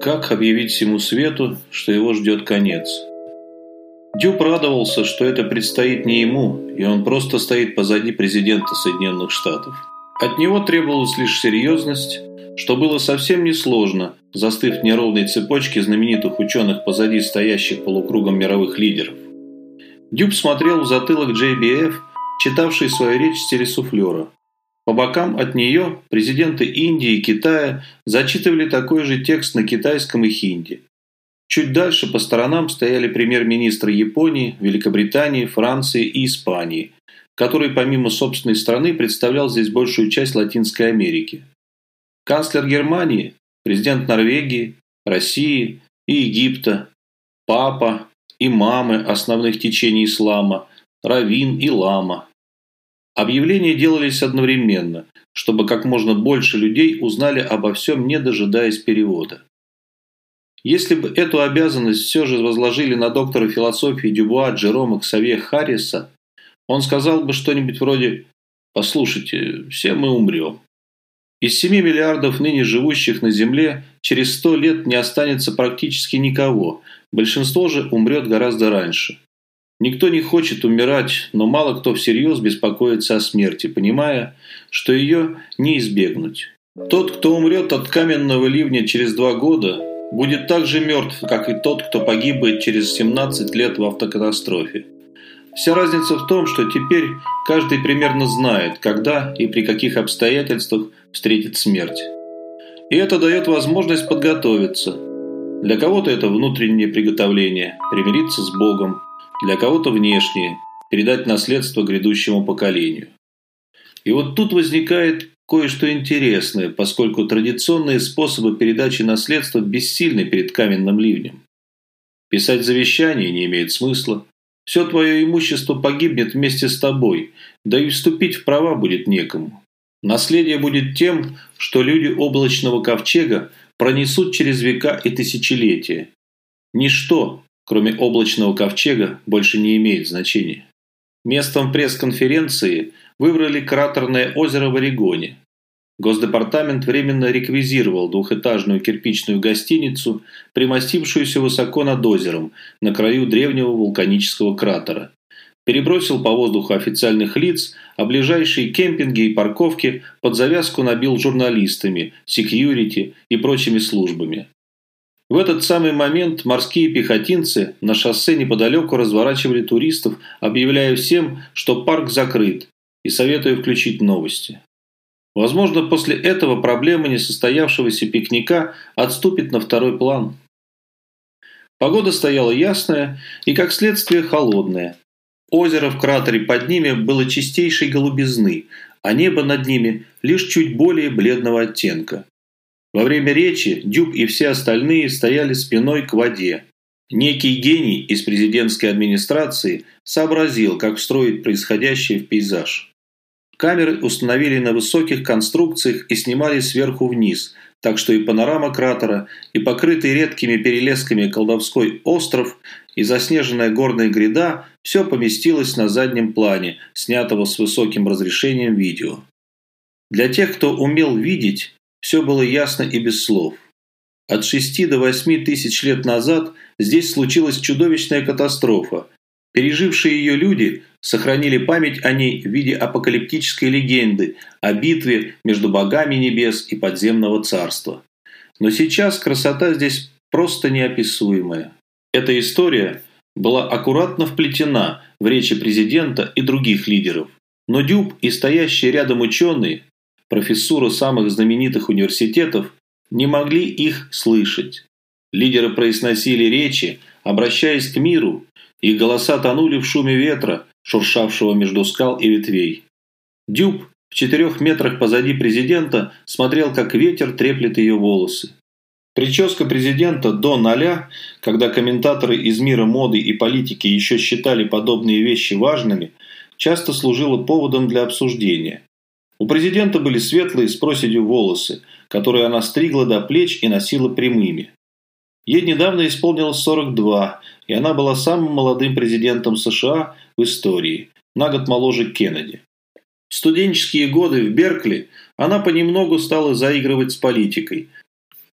Как объявить всему свету, что его ждет конец? Дюб радовался, что это предстоит не ему, и он просто стоит позади президента Соединенных Штатов. От него требовалась лишь серьезность, что было совсем несложно, застыв в неровной цепочке знаменитых ученых позади стоящих полукругом мировых лидеров. Дюб смотрел в затылок JBF, читавший свою речь с телесуфлера. По бокам от нее президенты Индии и Китая зачитывали такой же текст на китайском и хинди. Чуть дальше по сторонам стояли премьер-министры Японии, Великобритании, Франции и Испании, который помимо собственной страны представлял здесь большую часть Латинской Америки. Канцлер Германии, президент Норвегии, России и Египта, папа, имамы основных течений ислама, раввин и лама – Объявления делались одновременно, чтобы как можно больше людей узнали обо всем, не дожидаясь перевода. Если бы эту обязанность все же возложили на доктора философии Дюбуа Джерома Ксавье Харриса, он сказал бы что-нибудь вроде «Послушайте, все мы умрем». Из 7 миллиардов ныне живущих на Земле через 100 лет не останется практически никого, большинство же умрет гораздо раньше. Никто не хочет умирать, но мало кто всерьез беспокоится о смерти, понимая, что ее не избегнуть. Тот, кто умрет от каменного ливня через два года, будет так же мертв, как и тот, кто погибнет через 17 лет в автокатастрофе. Вся разница в том, что теперь каждый примерно знает, когда и при каких обстоятельствах встретит смерть. И это дает возможность подготовиться. Для кого-то это внутреннее приготовление, примириться с Богом, для кого-то внешние, передать наследство грядущему поколению. И вот тут возникает кое-что интересное, поскольку традиционные способы передачи наследства бессильны перед каменным ливнем. Писать завещание не имеет смысла. Все твое имущество погибнет вместе с тобой, да и вступить в права будет некому. Наследие будет тем, что люди облачного ковчега пронесут через века и тысячелетия. Ничто, кроме облачного ковчега, больше не имеет значения. Местом пресс-конференции выбрали кратерное озеро в Орегоне. Госдепартамент временно реквизировал двухэтажную кирпичную гостиницу, примостившуюся высоко над озером, на краю древнего вулканического кратера. Перебросил по воздуху официальных лиц, а ближайшие кемпинги и парковки под завязку набил журналистами, секьюрити и прочими службами. В этот самый момент морские пехотинцы на шоссе неподалеку разворачивали туристов, объявляя всем, что парк закрыт, и советуя включить новости. Возможно, после этого проблема несостоявшегося пикника отступит на второй план. Погода стояла ясная и, как следствие, холодная. Озеро в кратере под ними было чистейшей голубизны, а небо над ними лишь чуть более бледного оттенка. Во время речи Дюб и все остальные стояли спиной к воде. Некий гений из президентской администрации сообразил, как встроить происходящее в пейзаж. Камеры установили на высоких конструкциях и снимали сверху вниз, так что и панорама кратера, и покрытый редкими перелесками колдовской остров, и заснеженная горная гряда – все поместилось на заднем плане, снятого с высоким разрешением видео. Для тех, кто умел видеть, все было ясно и без слов. От шести до восьми тысяч лет назад здесь случилась чудовищная катастрофа. Пережившие ее люди сохранили память о ней в виде апокалиптической легенды о битве между богами небес и подземного царства. Но сейчас красота здесь просто неописуемая. Эта история была аккуратно вплетена в речи президента и других лидеров. Но Дюб и стоящие рядом ученые профессуры самых знаменитых университетов не могли их слышать. Лидеры произносили речи, обращаясь к миру, их голоса тонули в шуме ветра, шуршавшего между скал и ветвей. Дюб в четырех метрах позади президента смотрел, как ветер треплет ее волосы. Прическа президента до ноля, когда комментаторы из мира моды и политики еще считали подобные вещи важными, часто служила поводом для обсуждения. У президента были светлые с проседью волосы, которые она стригла до плеч и носила прямыми. Ей недавно исполнилось 42, и она была самым молодым президентом США в истории, на год моложе Кеннеди. В студенческие годы в Беркли она понемногу стала заигрывать с политикой.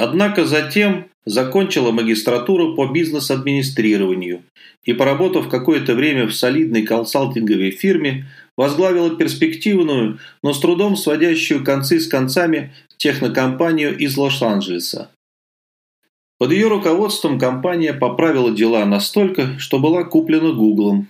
Однако затем закончила магистратуру по бизнес-администрированию и, поработав какое-то время в солидной консалтинговой фирме, возглавила перспективную, но с трудом сводящую концы с концами технокомпанию из Лос-Анджелеса. Под ее руководством компания поправила дела настолько, что была куплена Гуглом.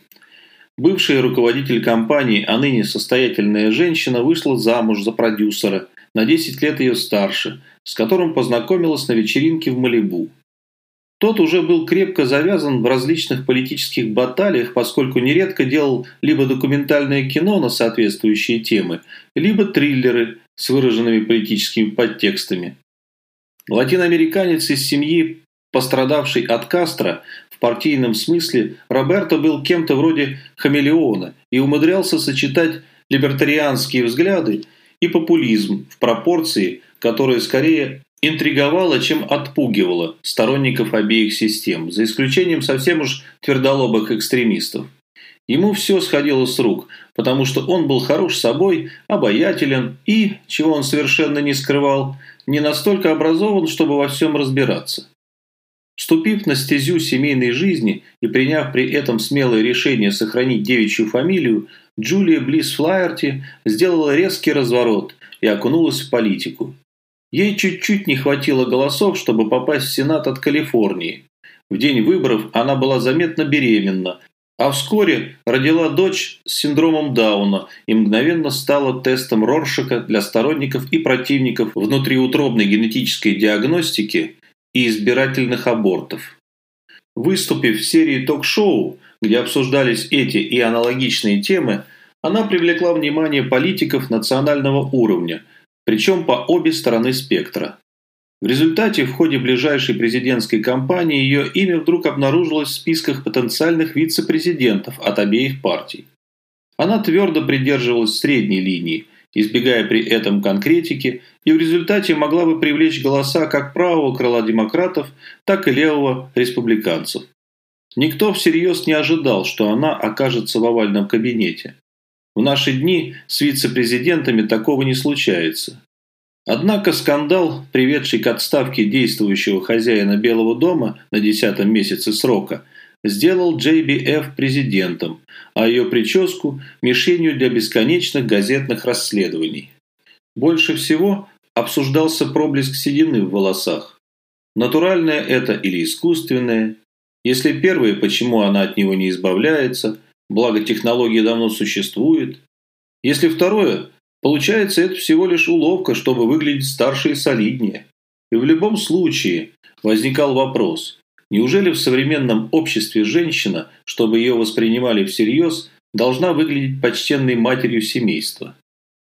Бывший руководитель компании, а ныне состоятельная женщина, вышла замуж за продюсера, на 10 лет ее старше, с которым познакомилась на вечеринке в Малибу. Тот уже был крепко завязан в различных политических баталиях, поскольку нередко делал либо документальное кино на соответствующие темы, либо триллеры с выраженными политическими подтекстами. Латиноамериканец из семьи, пострадавший от Кастро, в партийном смысле Роберто был кем-то вроде хамелеона и умудрялся сочетать либертарианские взгляды и популизм в пропорции, которая скорее интриговала, чем отпугивала сторонников обеих систем, за исключением совсем уж твердолобых экстремистов. Ему все сходило с рук, потому что он был хорош собой, обаятелен и, чего он совершенно не скрывал, не настолько образован, чтобы во всем разбираться. Вступив на стезю семейной жизни и приняв при этом смелое решение сохранить девичью фамилию, Джулия Близ Флаерти сделала резкий разворот и окунулась в политику. Ей чуть-чуть не хватило голосов, чтобы попасть в Сенат от Калифорнии. В день выборов она была заметно беременна, а вскоре родила дочь с синдромом Дауна и мгновенно стала тестом Роршака для сторонников и противников внутриутробной генетической диагностики и избирательных абортов. Выступив в серии ток-шоу, где обсуждались эти и аналогичные темы, она привлекла внимание политиков национального уровня, причем по обе стороны спектра. В результате в ходе ближайшей президентской кампании ее имя вдруг обнаружилось в списках потенциальных вице-президентов от обеих партий. Она твердо придерживалась средней линии, избегая при этом конкретики, и в результате могла бы привлечь голоса как правого крыла демократов, так и левого республиканцев. Никто всерьез не ожидал, что она окажется в овальном кабинете. В наши дни с вице-президентами такого не случается. Однако скандал, приведший к отставке действующего хозяина Белого дома на десятом месяце срока, сделал JBF президентом, а ее прическу – мишенью для бесконечных газетных расследований. Больше всего обсуждался проблеск седины в волосах. Натуральное это или искусственное? Если первое, почему она от него не избавляется, благо технология давно существует? Если второе, Получается, это всего лишь уловка, чтобы выглядеть старше и солиднее. И в любом случае возникал вопрос, неужели в современном обществе женщина, чтобы ее воспринимали всерьез, должна выглядеть почтенной матерью семейства?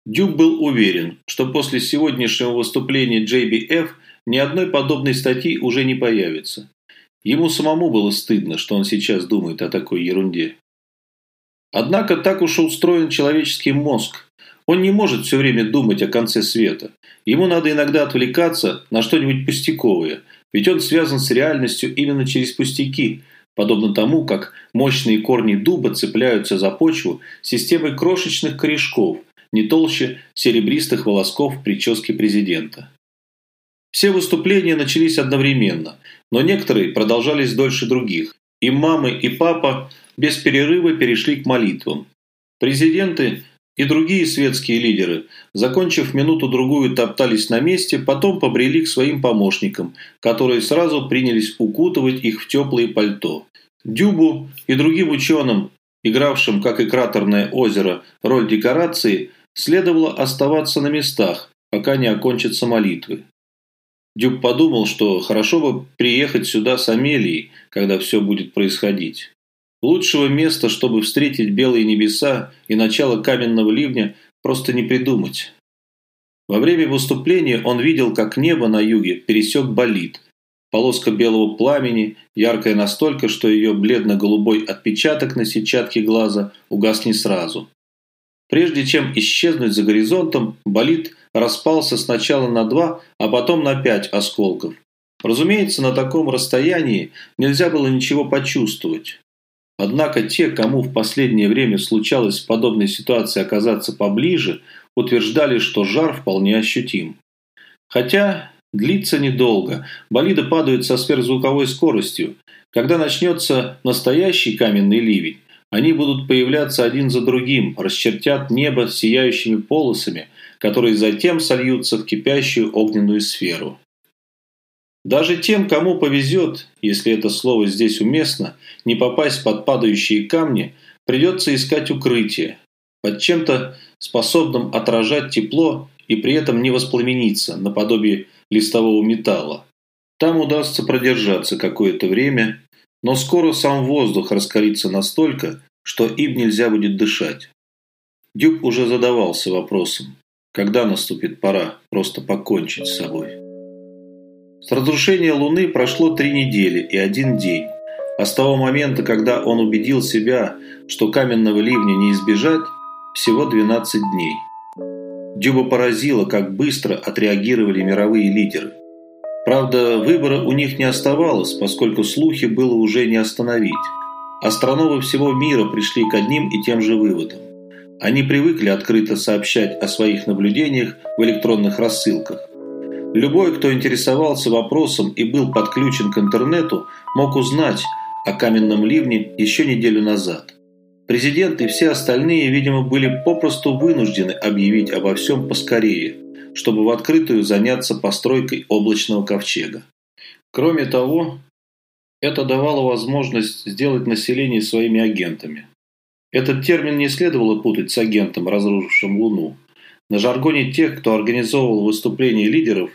Дюк был уверен, что после сегодняшнего выступления JBF ни одной подобной статьи уже не появится. Ему самому было стыдно, что он сейчас думает о такой ерунде. Однако так уж устроен человеческий мозг, он не может все время думать о конце света. Ему надо иногда отвлекаться на что-нибудь пустяковое, ведь он связан с реальностью именно через пустяки, подобно тому, как мощные корни дуба цепляются за почву системой крошечных корешков, не толще серебристых волосков в прическе президента. Все выступления начались одновременно, но некоторые продолжались дольше других, и мамы, и папа без перерыва перешли к молитвам. Президенты и другие светские лидеры, закончив минуту-другую, топтались на месте, потом побрели к своим помощникам, которые сразу принялись укутывать их в теплые пальто. Дюбу и другим ученым, игравшим, как и кратерное озеро, роль декорации, следовало оставаться на местах, пока не окончатся молитвы. Дюб подумал, что хорошо бы приехать сюда с Амелией, когда все будет происходить. Лучшего места, чтобы встретить белые небеса и начало каменного ливня, просто не придумать. Во время выступления он видел, как небо на юге пересек болид. Полоска белого пламени, яркая настолько, что ее бледно-голубой отпечаток на сетчатке глаза угас не сразу. Прежде чем исчезнуть за горизонтом, болид распался сначала на два, а потом на пять осколков. Разумеется, на таком расстоянии нельзя было ничего почувствовать. Однако те, кому в последнее время случалось в подобной ситуации оказаться поближе, утверждали, что жар вполне ощутим. Хотя длится недолго, болиды падают со сверхзвуковой скоростью. Когда начнется настоящий каменный ливень, они будут появляться один за другим, расчертят небо сияющими полосами, которые затем сольются в кипящую огненную сферу. Даже тем, кому повезет, если это слово здесь уместно, не попасть под падающие камни, придется искать укрытие, под чем-то способным отражать тепло и при этом не воспламениться, наподобие листового металла. Там удастся продержаться какое-то время, но скоро сам воздух раскалится настолько, что им нельзя будет дышать. Дюк уже задавался вопросом, когда наступит пора просто покончить с собой. С разрушения Луны прошло три недели и один день, а с того момента, когда он убедил себя, что каменного ливня не избежать, всего 12 дней. Дюба поразило, как быстро отреагировали мировые лидеры. Правда, выбора у них не оставалось, поскольку слухи было уже не остановить. Астрономы всего мира пришли к одним и тем же выводам. Они привыкли открыто сообщать о своих наблюдениях в электронных рассылках. Любой, кто интересовался вопросом и был подключен к интернету, мог узнать о каменном ливне еще неделю назад. Президент и все остальные, видимо, были попросту вынуждены объявить обо всем поскорее, чтобы в открытую заняться постройкой облачного ковчега. Кроме того, это давало возможность сделать население своими агентами. Этот термин не следовало путать с агентом, разрушившим Луну. На жаргоне тех, кто организовывал выступления лидеров,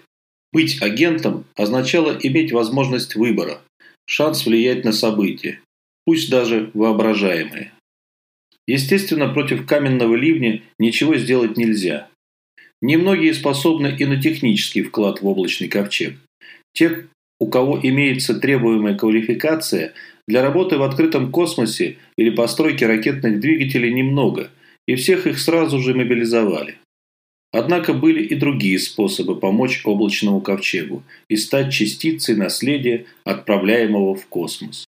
быть агентом означало иметь возможность выбора, шанс влиять на события, пусть даже воображаемые. Естественно, против каменного ливня ничего сделать нельзя. Немногие способны и на технический вклад в облачный ковчег. Те, у кого имеется требуемая квалификация, для работы в открытом космосе или постройки ракетных двигателей немного, и всех их сразу же мобилизовали. Однако были и другие способы помочь облачному ковчегу и стать частицей наследия, отправляемого в космос.